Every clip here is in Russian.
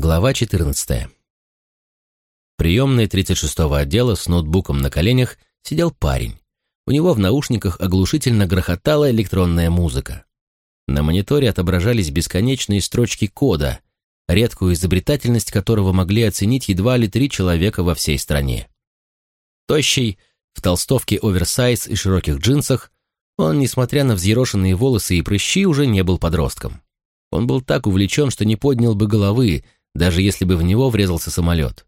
Глава 14. В приемной 36-го отдела с ноутбуком на коленях сидел парень. У него в наушниках оглушительно грохотала электронная музыка. На мониторе отображались бесконечные строчки кода, редкую изобретательность которого могли оценить едва ли три человека во всей стране. Тощий, в толстовке оверсайз и широких джинсах, он, несмотря на взъерошенные волосы и прыщи, уже не был подростком. Он был так увлечен, что не поднял бы головы, даже если бы в него врезался самолет.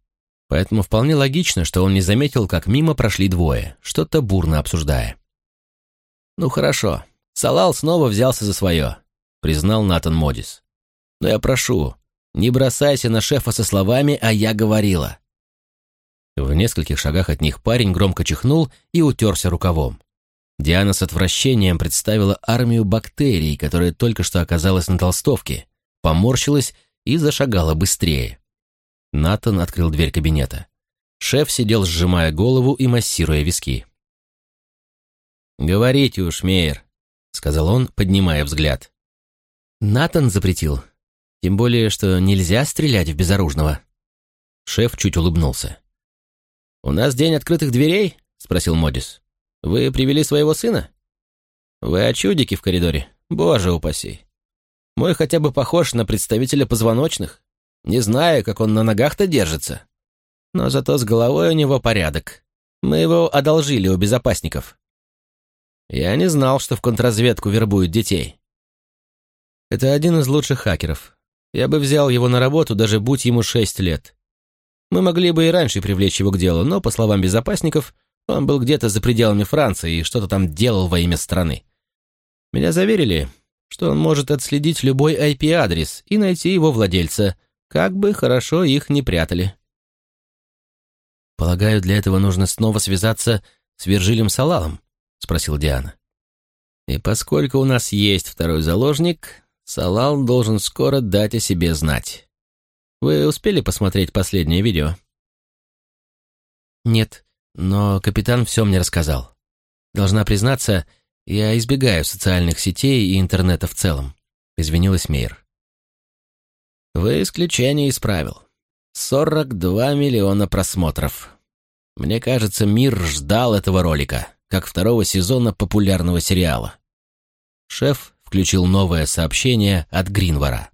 Поэтому вполне логично, что он не заметил, как мимо прошли двое, что-то бурно обсуждая. «Ну хорошо, Салал снова взялся за свое», — признал Натан Модис. «Но я прошу, не бросайся на шефа со словами «а я говорила». В нескольких шагах от них парень громко чихнул и утерся рукавом. Диана с отвращением представила армию бактерий, которая только что оказалась на толстовке, поморщилась и зашагала быстрее. Натан открыл дверь кабинета. Шеф сидел, сжимая голову и массируя виски. «Говорите уж, Мейер», — сказал он, поднимая взгляд. «Натан запретил. Тем более, что нельзя стрелять в безоружного». Шеф чуть улыбнулся. «У нас день открытых дверей?» — спросил Модис. «Вы привели своего сына?» «Вы о чудике в коридоре? Боже упаси! Мой хотя бы похож на представителя позвоночных. Не знаю, как он на ногах-то держится. Но зато с головой у него порядок. Мы его одолжили у безопасников. Я не знал, что в контрразведку вербуют детей. Это один из лучших хакеров. Я бы взял его на работу, даже будь ему шесть лет. Мы могли бы и раньше привлечь его к делу, но, по словам безопасников, он был где-то за пределами Франции и что-то там делал во имя страны. Меня заверили, что он может отследить любой IP-адрес и найти его владельца, как бы хорошо их не прятали. «Полагаю, для этого нужно снова связаться с Виржилем Салалом?» — спросил Диана. «И поскольку у нас есть второй заложник, Салал должен скоро дать о себе знать. Вы успели посмотреть последнее видео?» «Нет, но капитан все мне рассказал. Должна признаться, я избегаю социальных сетей и интернета в целом», — извинилась Мейер. «Вы исключение из правил. 42 миллиона просмотров. Мне кажется, мир ждал этого ролика, как второго сезона популярного сериала». Шеф включил новое сообщение от Гринвара.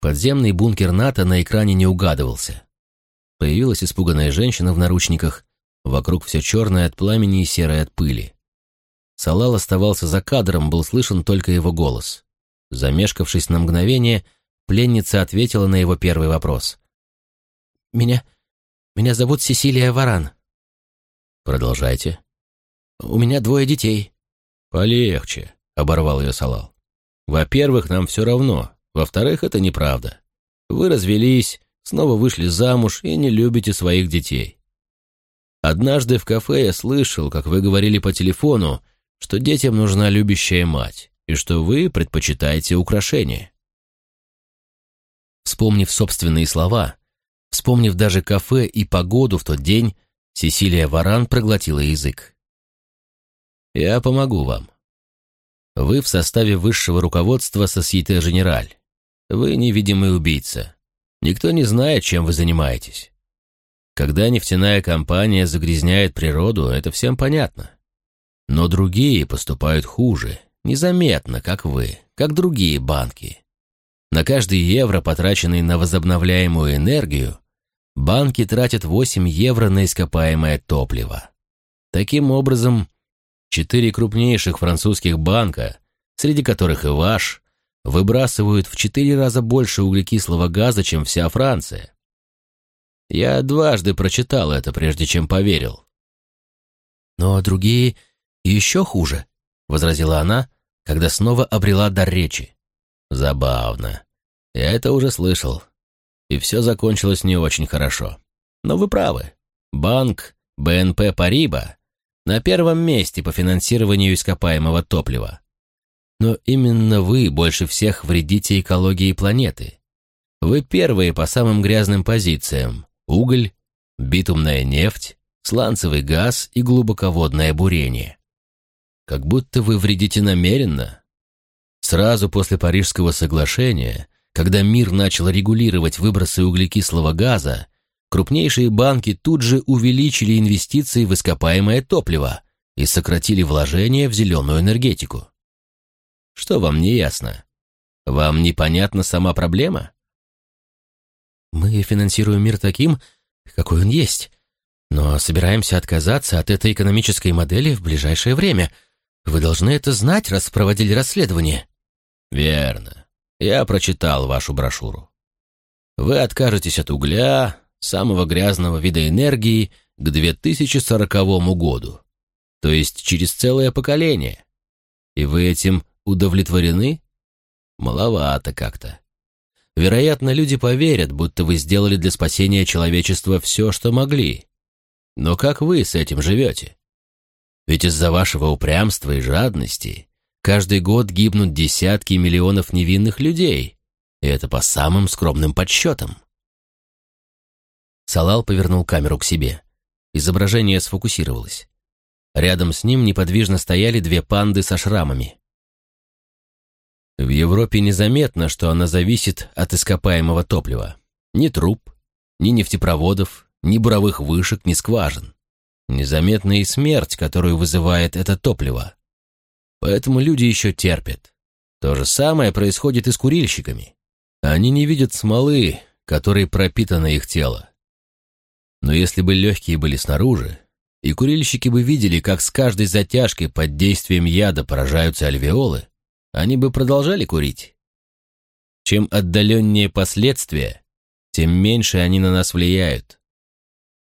Подземный бункер НАТО на экране не угадывался. Появилась испуганная женщина в наручниках, Вокруг все черное от пламени и серое от пыли. Салал оставался за кадром, был слышен только его голос. Замешкавшись на мгновение, пленница ответила на его первый вопрос. «Меня... меня зовут Сесилия Варан». «Продолжайте». «У меня двое детей». «Полегче», — оборвал ее Салал. «Во-первых, нам все равно. Во-вторых, это неправда. Вы развелись, снова вышли замуж и не любите своих детей. Однажды в кафе я слышал, как вы говорили по телефону, что детям нужна любящая мать, и что вы предпочитаете украшения. Вспомнив собственные слова, вспомнив даже кафе и погоду в тот день, Сесилия Варан проглотила язык. «Я помогу вам. Вы в составе высшего руководства Сосьете Женераль. Вы невидимый убийца. Никто не знает, чем вы занимаетесь. Когда нефтяная компания загрязняет природу, это всем понятно. Но другие поступают хуже, незаметно, как вы, как другие банки. На каждый евро, потраченный на возобновляемую энергию, банки тратят 8 евро на ископаемое топливо. Таким образом, четыре крупнейших французских банка, среди которых и ваш, выбрасывают в четыре раза больше углекислого газа, чем вся Франция. Я дважды прочитал это, прежде чем поверил. Но другие еще хуже, возразила она, когда снова обрела дар речи. Забавно. Я это уже слышал. И все закончилось не очень хорошо. Но вы правы. Банк БНП Париба на первом месте по финансированию ископаемого топлива. Но именно вы больше всех вредите экологии планеты. Вы первые по самым грязным позициям, уголь, битумная нефть, сланцевый газ и глубоководное бурение. Как будто вы вредите намеренно. Сразу после Парижского соглашения, Когда мир начал регулировать выбросы углекислого газа, крупнейшие банки тут же увеличили инвестиции в ископаемое топливо и сократили вложения в зеленую энергетику. Что вам не ясно? Вам непонятна сама проблема? Мы финансируем мир таким, какой он есть, но собираемся отказаться от этой экономической модели в ближайшее время. Вы должны это знать, раз проводили расследование. Верно. Я прочитал вашу брошюру. Вы откажетесь от угля, самого грязного вида энергии, к 2040 году, то есть через целое поколение. И вы этим удовлетворены? Маловато как-то. Вероятно, люди поверят, будто вы сделали для спасения человечества все, что могли. Но как вы с этим живете? Ведь из-за вашего упрямства и жадности каждый год гибнут десятки миллионов невинных людей, и это по самым скромным подсчетам. Салал повернул камеру к себе. Изображение сфокусировалось. Рядом с ним неподвижно стояли две панды со шрамами. В Европе незаметно, что она зависит от ископаемого топлива. Ни труб, ни нефтепроводов, ни буровых вышек, ни скважин. Незаметна и смерть, которую вызывает это топливо. Поэтому люди еще терпят. То же самое происходит и с курильщиками. Они не видят смолы, которой пропитано их тело. Но если бы легкие были снаружи, и курильщики бы видели, как с каждой затяжкой под действием яда поражаются альвеолы, они бы продолжали курить. Чем отдаленнее последствия, тем меньше они на нас влияют.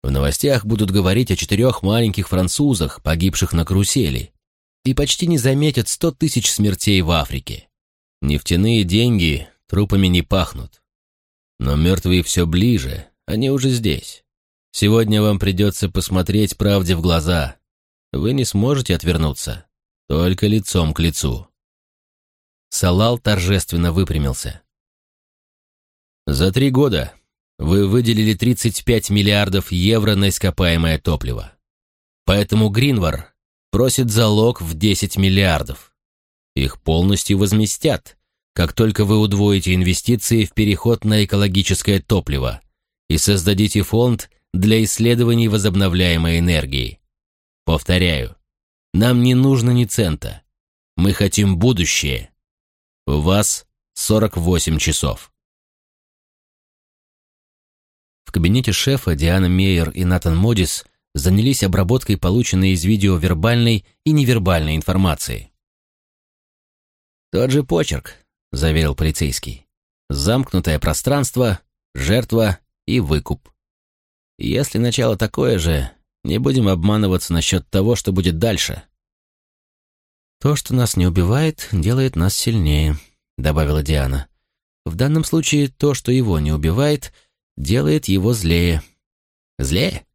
В новостях будут говорить о четырех маленьких французах, погибших на карусели, и почти не заметят сто тысяч смертей в Африке. Нефтяные деньги трупами не пахнут. Но мертвые все ближе, они уже здесь. Сегодня вам придется посмотреть правде в глаза. Вы не сможете отвернуться, только лицом к лицу. Салал торжественно выпрямился. За три года вы выделили 35 миллиардов евро на ископаемое топливо. Поэтому Гринвар просит залог в 10 миллиардов. Их полностью возместят, как только вы удвоите инвестиции в переход на экологическое топливо и создадите фонд для исследований возобновляемой энергии. Повторяю, нам не нужно ни цента. Мы хотим будущее. У вас 48 часов. В кабинете шефа Диана Мейер и Натан Модис занялись обработкой полученной из видео вербальной и невербальной информации. «Тот же почерк», — заверил полицейский. «Замкнутое пространство, жертва и выкуп». Если начало такое же, не будем обманываться насчет того, что будет дальше. То, что нас не убивает, делает нас сильнее, добавила Диана. В данном случае то, что его не убивает, делает его злее. Злее?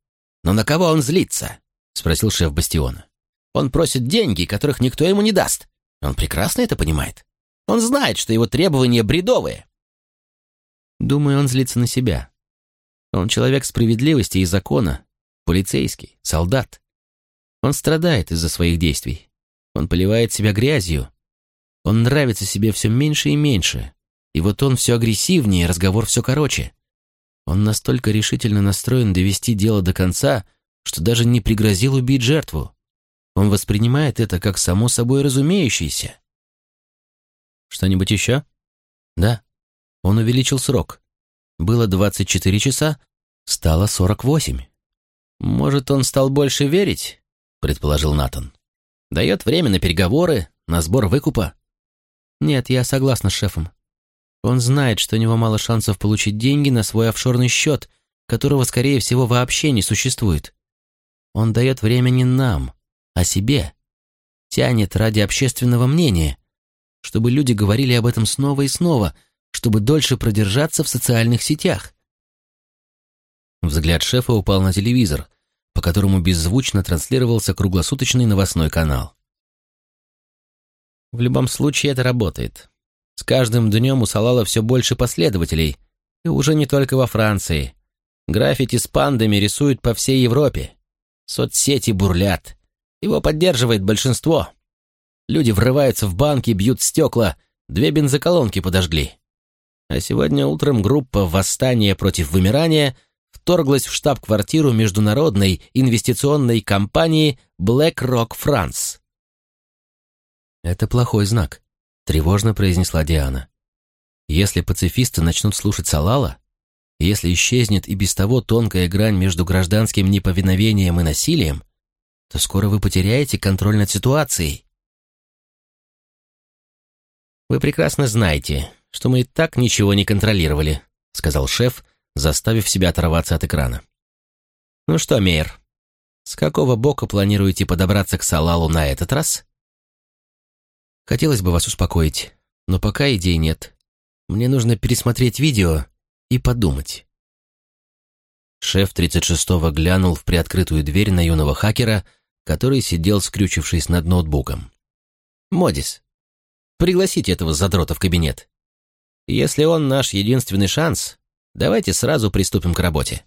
Но на кого он злится? спросил шеф Бастиона. Он просит деньги, которых никто ему не даст. Он прекрасно это понимает. Он знает, что его требования бредовые. Думаю, он злится на себя, он человек справедливости и закона, полицейский, солдат. Он страдает из-за своих действий. Он поливает себя грязью. Он нравится себе все меньше и меньше. И вот он все агрессивнее, разговор все короче. Он настолько решительно настроен довести дело до конца, что даже не пригрозил убить жертву. Он воспринимает это как само собой разумеющееся. Что-нибудь еще? Да. Он увеличил срок. Было 24 часа, стало 48. Может, он стал больше верить? предположил Натан. Дает время на переговоры, на сбор выкупа. Нет, я согласна с шефом. Он знает, что у него мало шансов получить деньги на свой офшорный счет, которого, скорее всего, вообще не существует. Он дает время не нам, а себе. Тянет ради общественного мнения, чтобы люди говорили об этом снова и снова, чтобы дольше продержаться в социальных сетях. Взгляд шефа упал на телевизор, по которому беззвучно транслировался круглосуточный новостной канал. В любом случае это работает. С каждым днем у Салала все больше последователей, и уже не только во Франции. Граффити с пандами рисуют по всей Европе. Соцсети бурлят. Его поддерживает большинство. Люди врываются в банки, бьют стекла, две бензоколонки подожгли. А сегодня утром группа «Восстание против вымирания» вторглась в штаб-квартиру международной инвестиционной компании BlackRock France. «Это плохой знак», — тревожно произнесла Диана. «Если пацифисты начнут слушать Салала, если исчезнет и без того тонкая грань между гражданским неповиновением и насилием, то скоро вы потеряете контроль над ситуацией. «Вы прекрасно знаете, что мы и так ничего не контролировали», сказал шеф, заставив себя оторваться от экрана. «Ну что, Мейер, с какого бока планируете подобраться к Салалу на этот раз?» «Хотелось бы вас успокоить, но пока идей нет. Мне нужно пересмотреть видео и подумать». Шеф 36-го глянул в приоткрытую дверь на юного хакера, который сидел, скрючившись над ноутбуком. «Модис, пригласите этого задрота в кабинет. Если он наш единственный шанс, давайте сразу приступим к работе».